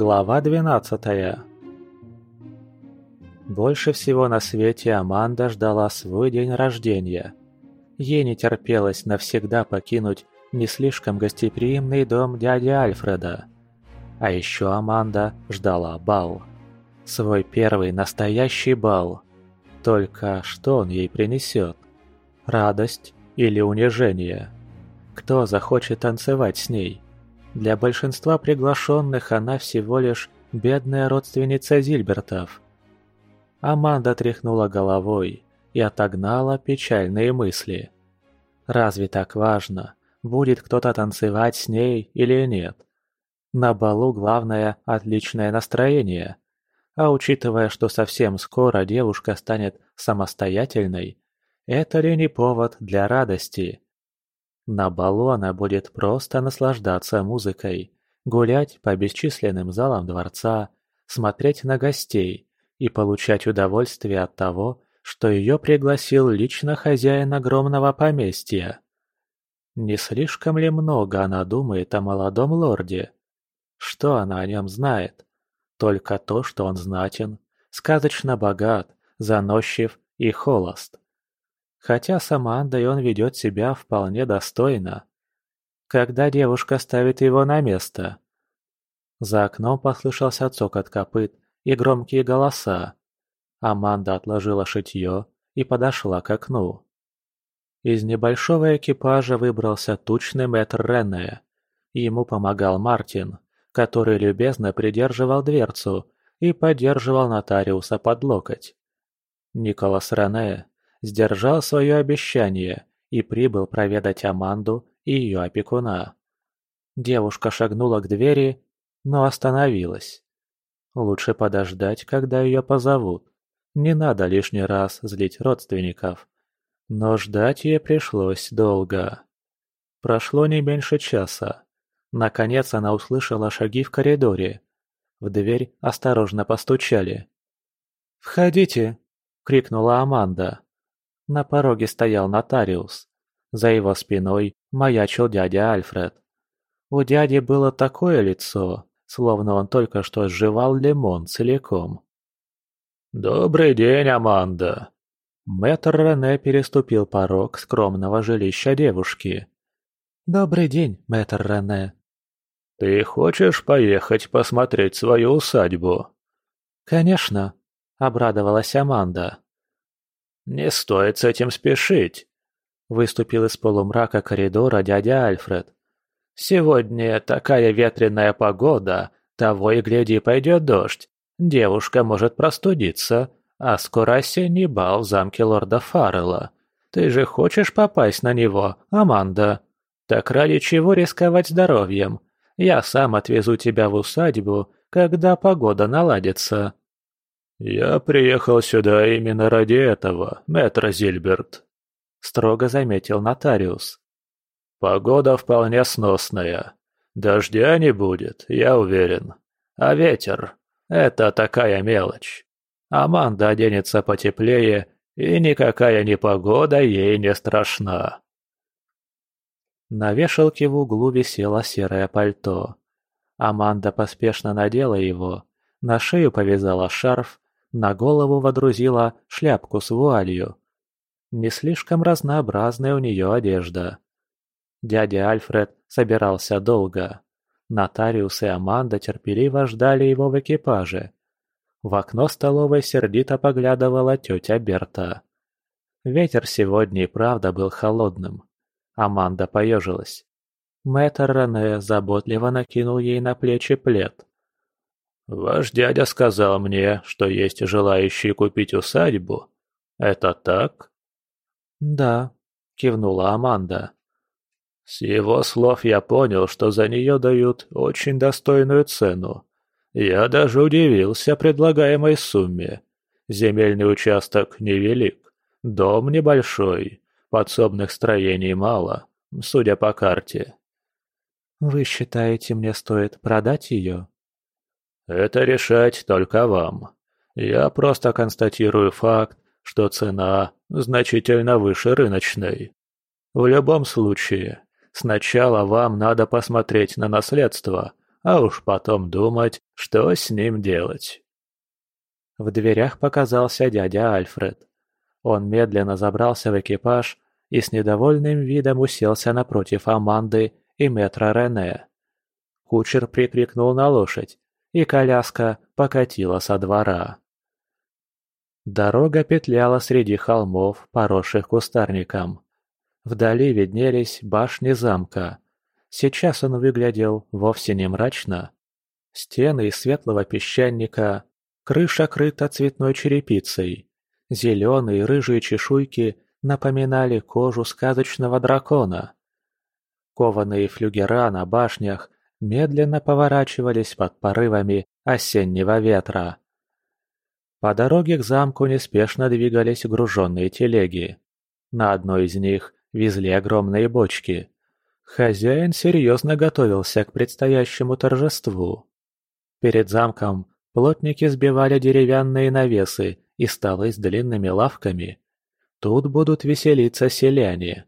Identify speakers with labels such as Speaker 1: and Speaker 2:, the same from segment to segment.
Speaker 1: Глава 12 Больше всего на свете Аманда ждала свой день рождения. Ей не терпелось навсегда покинуть не слишком гостеприимный дом дяди Альфреда. А еще Аманда ждала бал. Свой первый настоящий бал. Только что он ей принесет? Радость или унижение? Кто захочет танцевать с ней? Для большинства приглашенных она всего лишь бедная родственница Зильбертов. Аманда тряхнула головой и отогнала печальные мысли. Разве так важно, будет кто-то танцевать с ней или нет? На балу главное – отличное настроение. А учитывая, что совсем скоро девушка станет самостоятельной, это ли не повод для радости? На балу она будет просто наслаждаться музыкой, гулять по бесчисленным залам дворца, смотреть на гостей и получать удовольствие от того, что ее пригласил лично хозяин огромного поместья. Не слишком ли много она думает о молодом лорде? Что она о нем знает? Только то, что он знатен, сказочно богат, заносчив и холост. Хотя с Амандой он ведет себя вполне достойно. Когда девушка ставит его на место. За окном послышался цокот копыт и громкие голоса. Аманда отложила шитье и подошла к окну. Из небольшого экипажа выбрался тучный мэтр Рене. Ему помогал Мартин, который любезно придерживал дверцу и поддерживал нотариуса под локоть. Николас Рене сдержал свое обещание и прибыл проведать Аманду и ее опекуна. Девушка шагнула к двери, но остановилась. Лучше подождать, когда ее позовут. Не надо лишний раз злить родственников. Но ждать ей пришлось долго. Прошло не меньше часа. Наконец она услышала шаги в коридоре. В дверь осторожно постучали. «Входите!» — крикнула Аманда. На пороге стоял нотариус. За его спиной маячил дядя Альфред. У дяди было такое лицо, словно он только что сживал лимон целиком. «Добрый день, Аманда!» Мэтр Рене переступил порог скромного жилища девушки. «Добрый день, мэтр Рене!» «Ты хочешь поехать посмотреть свою усадьбу?» «Конечно!» — обрадовалась Аманда. «Не стоит с этим спешить», — выступил из полумрака коридора дядя Альфред. «Сегодня такая ветреная погода, того и гляди пойдет дождь. Девушка может простудиться, а скоро осенний бал в замке лорда Фаррелла. Ты же хочешь попасть на него, Аманда? Так ради чего рисковать здоровьем? Я сам отвезу тебя в усадьбу, когда погода наладится». «Я приехал сюда именно ради этого, мэтр Зильберт», — строго заметил нотариус. «Погода вполне сносная. Дождя не будет, я уверен. А ветер — это такая мелочь. Аманда оденется потеплее, и никакая непогода ей не страшна». На вешалке в углу висело серое пальто. Аманда поспешно надела его, на шею повязала шарф, на голову водрузила шляпку с вуалью. Не слишком разнообразная у нее одежда. Дядя Альфред собирался долго. Нотариус и Аманда терпеливо ждали его в экипаже. В окно столовой сердито поглядывала тетя Берта. Ветер сегодня и правда был холодным. Аманда поежилась. Мэтр Рене заботливо накинул ей на плечи плед. «Ваш дядя сказал мне, что есть желающие купить усадьбу. Это так?» «Да», — кивнула Аманда. «С его слов я понял, что за нее дают очень достойную цену. Я даже удивился предлагаемой сумме. Земельный участок невелик, дом небольшой, подсобных строений мало, судя по карте». «Вы считаете, мне стоит продать ее?» Это решать только вам. Я просто констатирую факт, что цена значительно выше рыночной. В любом случае, сначала вам надо посмотреть на наследство,
Speaker 2: а уж потом думать, что с ним делать.
Speaker 1: В дверях показался дядя Альфред. Он медленно забрался в экипаж и с недовольным видом уселся напротив Аманды и метра Рене. Кучер прикрикнул на лошадь, и коляска покатила со двора. Дорога петляла среди холмов, поросших кустарником. Вдали виднелись башни замка. Сейчас он выглядел вовсе не мрачно. Стены из светлого песчаника, крыша крыта цветной черепицей. Зеленые рыжие чешуйки напоминали кожу сказочного дракона. Кованые флюгера на башнях медленно поворачивались под порывами осеннего ветра. По дороге к замку неспешно двигались груженные телеги. На одной из них везли огромные бочки. Хозяин серьезно готовился к предстоящему торжеству. Перед замком плотники сбивали деревянные навесы и столы с длинными лавками. Тут будут веселиться селяне.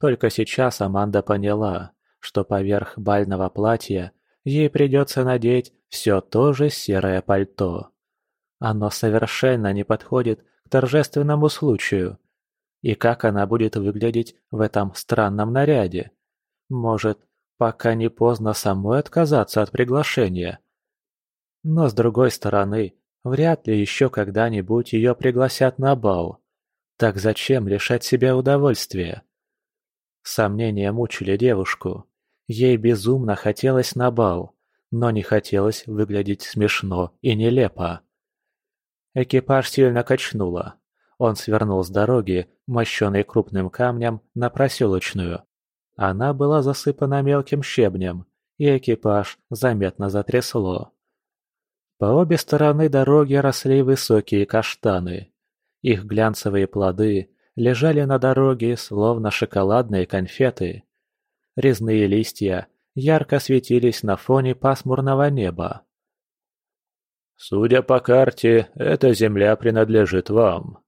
Speaker 1: Только сейчас Аманда поняла, что поверх бального платья ей придется надеть все то же серое пальто. Оно совершенно не подходит к торжественному случаю. И как она будет выглядеть в этом странном наряде? Может, пока не поздно самой отказаться от приглашения? Но с другой стороны, вряд ли еще когда-нибудь ее пригласят на бал. Так зачем лишать себя удовольствия? Сомнения мучили девушку. Ей безумно хотелось на бал, но не хотелось выглядеть смешно и нелепо. Экипаж сильно качнуло. Он свернул с дороги, мощенной крупным камнем, на проселочную. Она была засыпана мелким щебнем, и экипаж заметно затрясло. По обе стороны дороги росли высокие каштаны. Их глянцевые плоды лежали на дороге, словно шоколадные конфеты. Резные листья ярко светились на фоне пасмурного неба.
Speaker 2: «Судя по карте, эта земля принадлежит вам».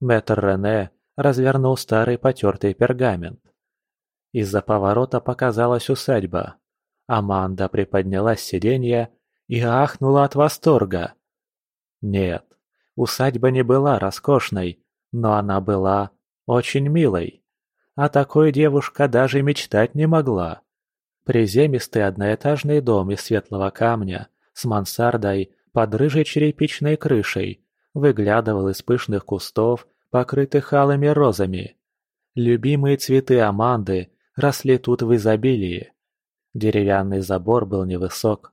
Speaker 1: Мэтр Рене развернул старый потертый пергамент. Из-за поворота показалась усадьба. Аманда приподнялась с сиденья и ахнула от восторга. Нет, усадьба не была роскошной, но она была очень милой. О такой девушка даже мечтать не могла. Приземистый одноэтажный дом из светлого камня с мансардой под рыжей черепичной крышей, выглядывал из пышных кустов, покрытых алыми розами. Любимые цветы Аманды росли тут в изобилии. Деревянный забор был невысок.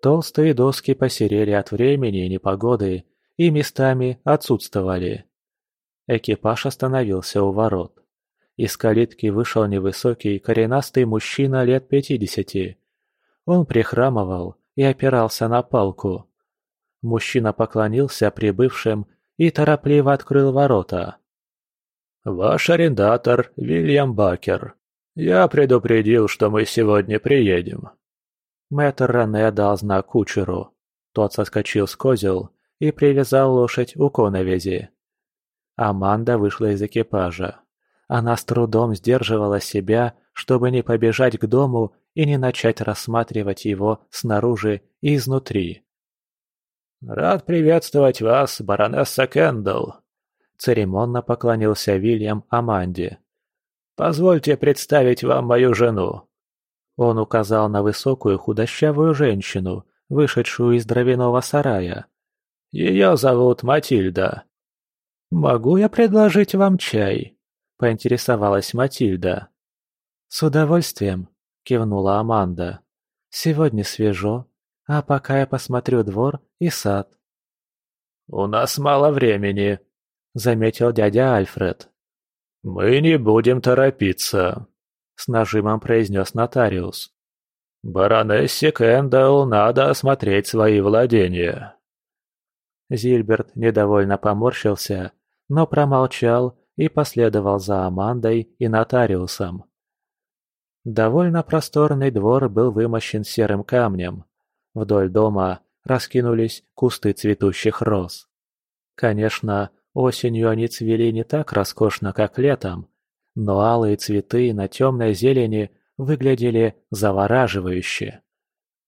Speaker 1: Толстые доски посерели от времени и непогоды и местами отсутствовали. Экипаж остановился у ворот. Из калитки вышел невысокий коренастый мужчина лет пятидесяти. Он прихрамывал и опирался на палку. Мужчина поклонился прибывшим и торопливо открыл ворота. «Ваш арендатор Вильям Бакер. Я предупредил, что мы сегодня приедем». Мэтр Рене дал знак кучеру. Тот соскочил с козел и привязал лошадь у коновязи. Аманда вышла из экипажа. Она с трудом сдерживала себя, чтобы не побежать к дому и не начать рассматривать его снаружи и изнутри. «Рад приветствовать вас, баронесса Кендалл!» Церемонно поклонился Вильям Аманде. «Позвольте представить вам мою жену!» Он указал на высокую худощавую женщину, вышедшую из дровяного сарая. «Ее зовут Матильда». «Могу я предложить вам чай?» – поинтересовалась Матильда. «С удовольствием», – кивнула Аманда. «Сегодня свежо, а пока я посмотрю двор и сад. «У нас мало времени», — заметил дядя Альфред. «Мы не будем торопиться», — с нажимом произнес нотариус. «Баронессе Кэндалл надо осмотреть свои владения». Зильберт недовольно поморщился, но промолчал и последовал за Амандой и нотариусом. Довольно просторный двор был вымощен серым камнем, Вдоль дома раскинулись кусты цветущих роз. Конечно, осенью они цвели не так роскошно, как летом, но алые цветы на темной зелени выглядели завораживающе.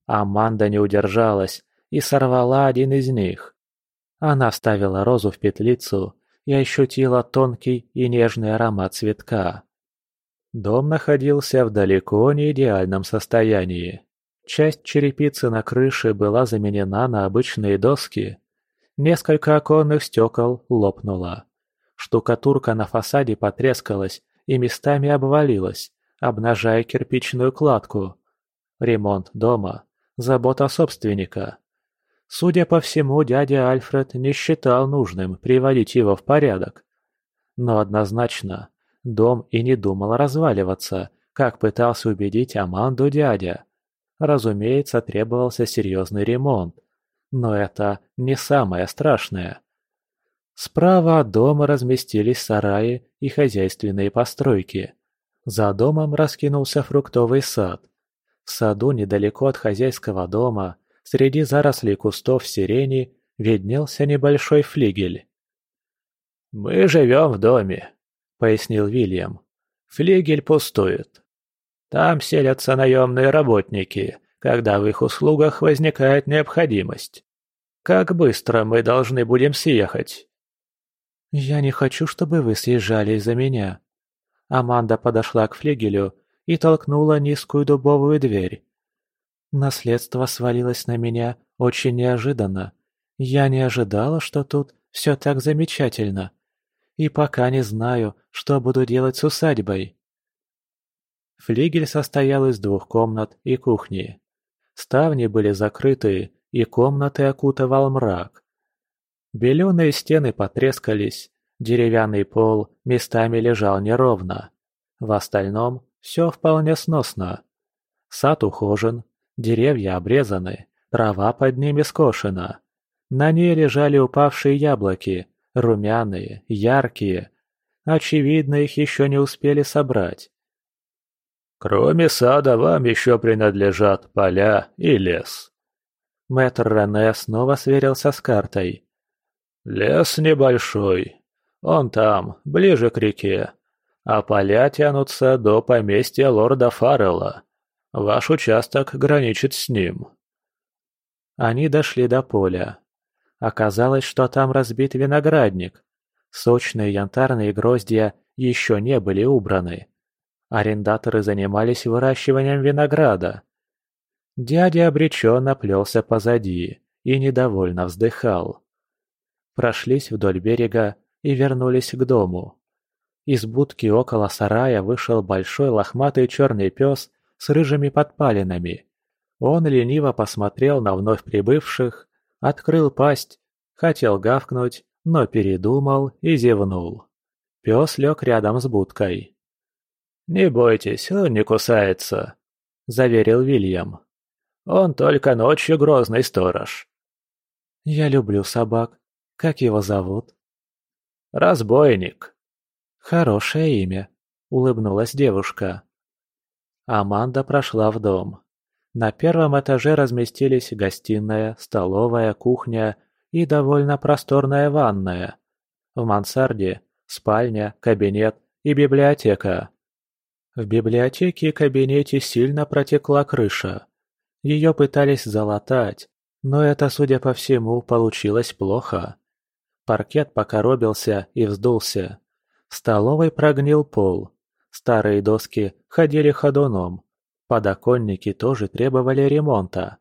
Speaker 1: Аманда не удержалась и сорвала один из них. Она вставила розу в петлицу и ощутила тонкий и нежный аромат цветка. Дом находился в далеко не идеальном состоянии. Часть черепицы на крыше была заменена на обычные доски. Несколько оконных стекол лопнуло. Штукатурка на фасаде потрескалась и местами обвалилась, обнажая кирпичную кладку. Ремонт дома – забота собственника. Судя по всему, дядя Альфред не считал нужным приводить его в порядок. Но однозначно, дом и не думал разваливаться, как пытался убедить Аманду дядя. Разумеется, требовался серьезный ремонт. Но это не самое страшное. Справа от дома разместились сараи и хозяйственные постройки. За домом раскинулся фруктовый сад. В саду недалеко от хозяйского дома – Среди зарослей кустов сирени виднелся небольшой флигель. «Мы живем в доме», — пояснил Вильям. «Флигель пустует. Там селятся наемные работники, когда в их услугах возникает необходимость. Как быстро мы должны будем съехать?»
Speaker 3: «Я не хочу, чтобы вы съезжали из-за меня». Аманда подошла к флигелю и толкнула низкую дубовую дверь. Наследство свалилось на меня очень неожиданно. Я не ожидала, что тут все так замечательно. И пока не знаю, что буду делать с усадьбой. Флигель состоял из двух комнат и кухни. Ставни были закрыты, и комнаты окутывал мрак. Беленые стены потрескались, деревянный пол местами лежал неровно. В остальном все вполне сносно. Сад ухожен, Деревья обрезаны, трава под ними скошена. На ней лежали упавшие яблоки, румяные, яркие. Очевидно, их еще не успели собрать.
Speaker 2: «Кроме сада вам еще принадлежат поля и лес».
Speaker 1: Мэтр Рене снова сверился с картой.
Speaker 2: «Лес небольшой. Он там, ближе к реке. А поля тянутся до поместья лорда Фаррелла. Ваш участок граничит с ним».
Speaker 1: Они дошли до поля. Оказалось, что там разбит виноградник. Сочные янтарные гроздья еще не были убраны. Арендаторы занимались выращиванием винограда. Дядя обреченно плелся позади и недовольно вздыхал. Прошлись вдоль берега и вернулись к дому. Из будки около сарая вышел большой лохматый черный пес с рыжими подпалинами. Он лениво посмотрел на вновь прибывших, открыл пасть, хотел гавкнуть, но передумал и зевнул. Пес лег рядом с будкой.
Speaker 2: «Не бойтесь, он не кусается», — заверил Вильям. «Он только ночью грозный сторож».
Speaker 3: «Я люблю собак. Как его зовут?»
Speaker 2: «Разбойник».
Speaker 3: «Хорошее имя», — улыбнулась девушка.
Speaker 1: Аманда прошла в дом. На первом этаже разместились гостиная, столовая, кухня и довольно просторная ванная. В мансарде – спальня, кабинет и библиотека. В библиотеке и кабинете сильно протекла крыша. Ее пытались залатать, но это, судя по всему, получилось плохо. Паркет покоробился и вздулся. В столовой прогнил пол. Старые доски ходили ходуном. Подоконники тоже требовали ремонта.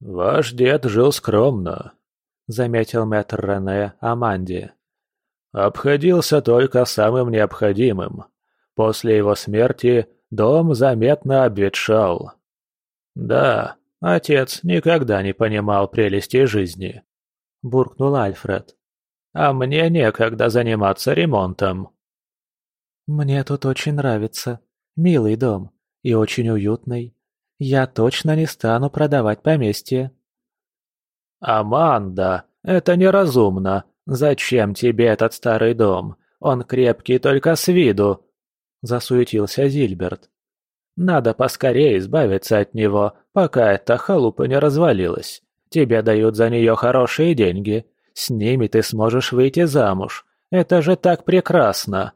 Speaker 2: «Ваш дед жил скромно», — заметил мэтр Рене Аманде. «Обходился только самым необходимым. После его смерти дом заметно обветшал. Да, отец никогда не понимал прелести жизни», — буркнул Альфред. «А мне некогда заниматься ремонтом».
Speaker 3: «Мне тут очень нравится. Милый дом. И очень уютный. Я точно не стану продавать поместье».
Speaker 2: «Аманда, это неразумно. Зачем тебе этот старый дом? Он крепкий только с виду», — засуетился Зильберт. «Надо поскорее избавиться от него, пока эта халупа не развалилась. Тебе дают за нее хорошие деньги. С ними ты сможешь выйти замуж. Это же так прекрасно!»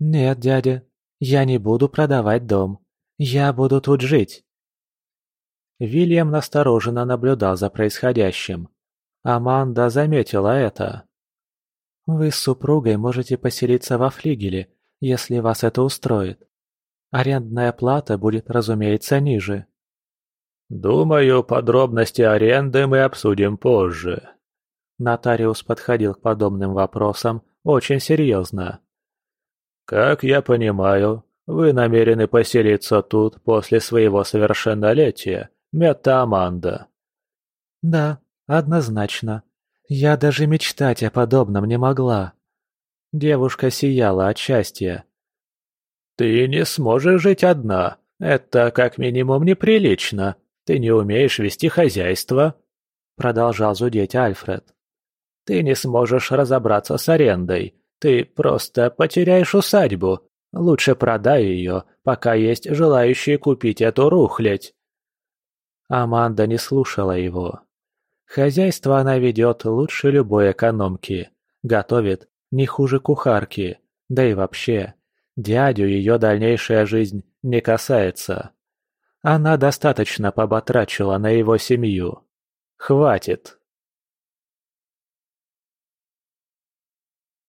Speaker 3: «Нет, дядя, я не буду продавать дом. Я буду тут жить».
Speaker 1: Вильям настороженно наблюдал за происходящим. Аманда заметила это. «Вы с супругой можете поселиться во флигеле, если вас это устроит. Арендная плата будет, разумеется, ниже».
Speaker 2: «Думаю, подробности аренды мы обсудим позже».
Speaker 1: Нотариус подходил к подобным вопросам очень серьезно.
Speaker 2: «Как я понимаю, вы намерены поселиться тут после своего совершеннолетия, Метта Аманда?»
Speaker 1: «Да, однозначно. Я даже мечтать о подобном не могла». Девушка сияла от счастья.
Speaker 2: «Ты не сможешь жить одна. Это как минимум неприлично. Ты не умеешь вести хозяйство», — продолжал зудеть Альфред. «Ты не сможешь разобраться с арендой. Ты просто потеряешь усадьбу. Лучше продай ее, пока есть желающие купить эту рухлядь».
Speaker 1: Аманда не слушала его. Хозяйство она ведет лучше любой экономки. Готовит не хуже кухарки. Да и вообще, дядю ее дальнейшая жизнь не касается. Она достаточно поботрачила на его семью. Хватит.